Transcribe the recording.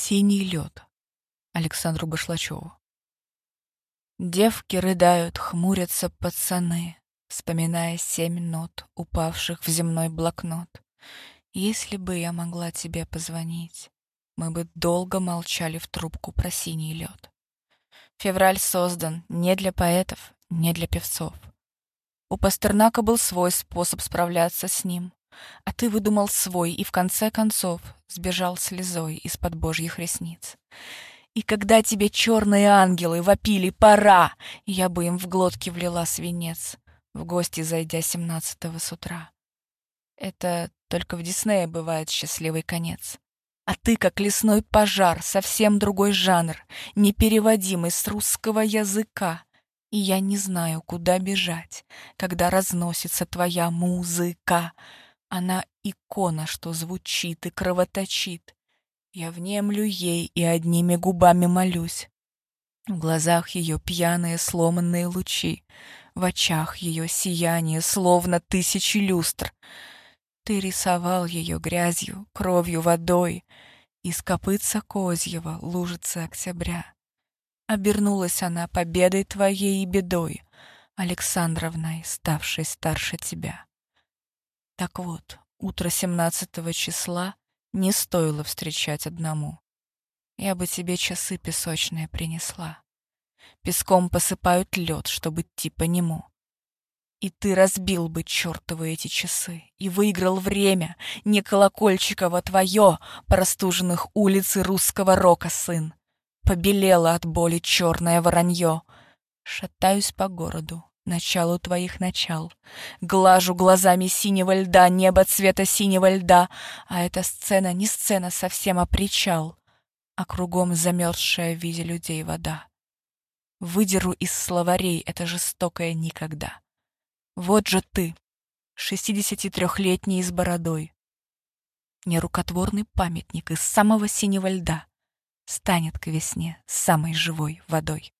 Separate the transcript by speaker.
Speaker 1: Синий лед. Александру Башлачеву. Девки рыдают, хмурятся пацаны, Вспоминая семь нот, упавших в земной блокнот. Если бы я могла тебе позвонить, Мы бы долго молчали в трубку про синий лед. Февраль создан не для поэтов, не для певцов. У Пастернака был свой способ справляться с ним, а ты выдумал свой и в конце концов сбежал слезой из-под божьих ресниц. И когда тебе черные ангелы вопили «Пора!», я бы им в глотки влила свинец, в гости зайдя семнадцатого с утра. Это только в Диснее бывает счастливый конец. А ты, как лесной пожар, совсем другой жанр, непереводимый с русского языка. И я не знаю, куда бежать, когда разносится твоя музыка. Она икона, что звучит и кровоточит. Я внемлю ей и одними губами молюсь. В глазах ее пьяные сломанные лучи, В очах ее сияние, словно тысячи люстр. Ты рисовал ее грязью, кровью, водой, Из копытца козьего лужицы октября. Обернулась она победой твоей и бедой, Александровной, ставшей старше тебя. Так вот, утро семнадцатого числа не стоило встречать одному. Я бы тебе часы песочные принесла. Песком посыпают лед, чтобы идти по нему. И ты разбил бы чертовы эти часы и выиграл время, не колокольчиково твое, простуженных улиц и русского рока сын. Побелело от боли черное воронье. Шатаюсь по городу, началу твоих начал. Глажу глазами синего льда, небо цвета синего льда, а эта сцена не сцена совсем, а причал, а кругом замерзшая в виде людей вода. Выдеру из словарей это жестокое никогда. Вот же ты, шестидесятитрехлетний с бородой. Нерукотворный памятник из самого синего льда станет к весне самой живой водой.